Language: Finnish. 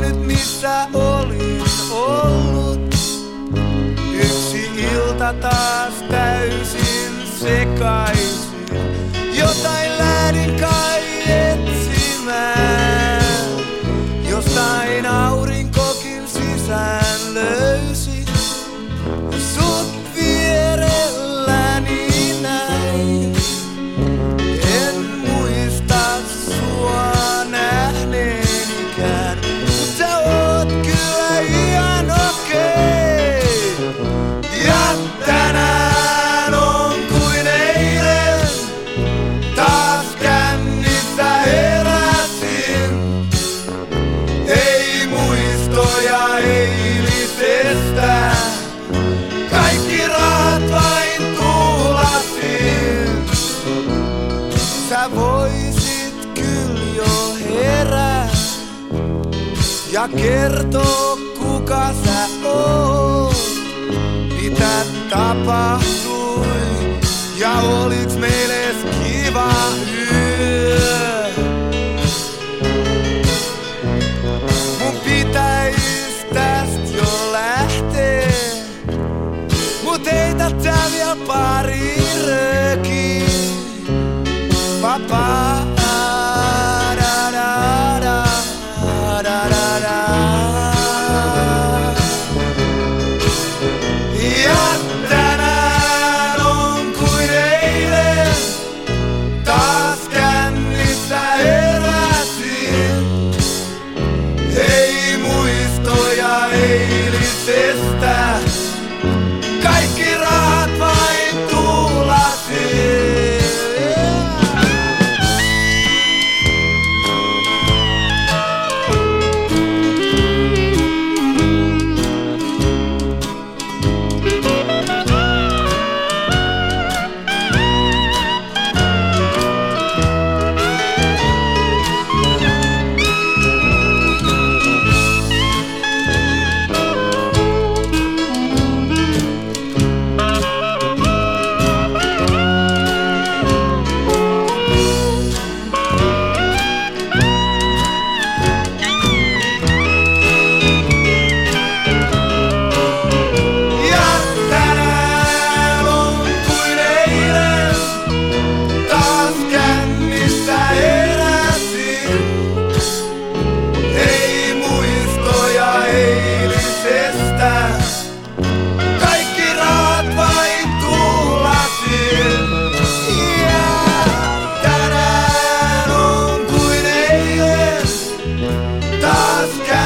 tiennyt missä olin ollut. Yksi ilta taas täysin sekaisin. ja kertoo kuka sä oot. Mitä tapahtui ja oliks meille kiva Bye. Pitäis mut ei tätä vielä ele fez. stars.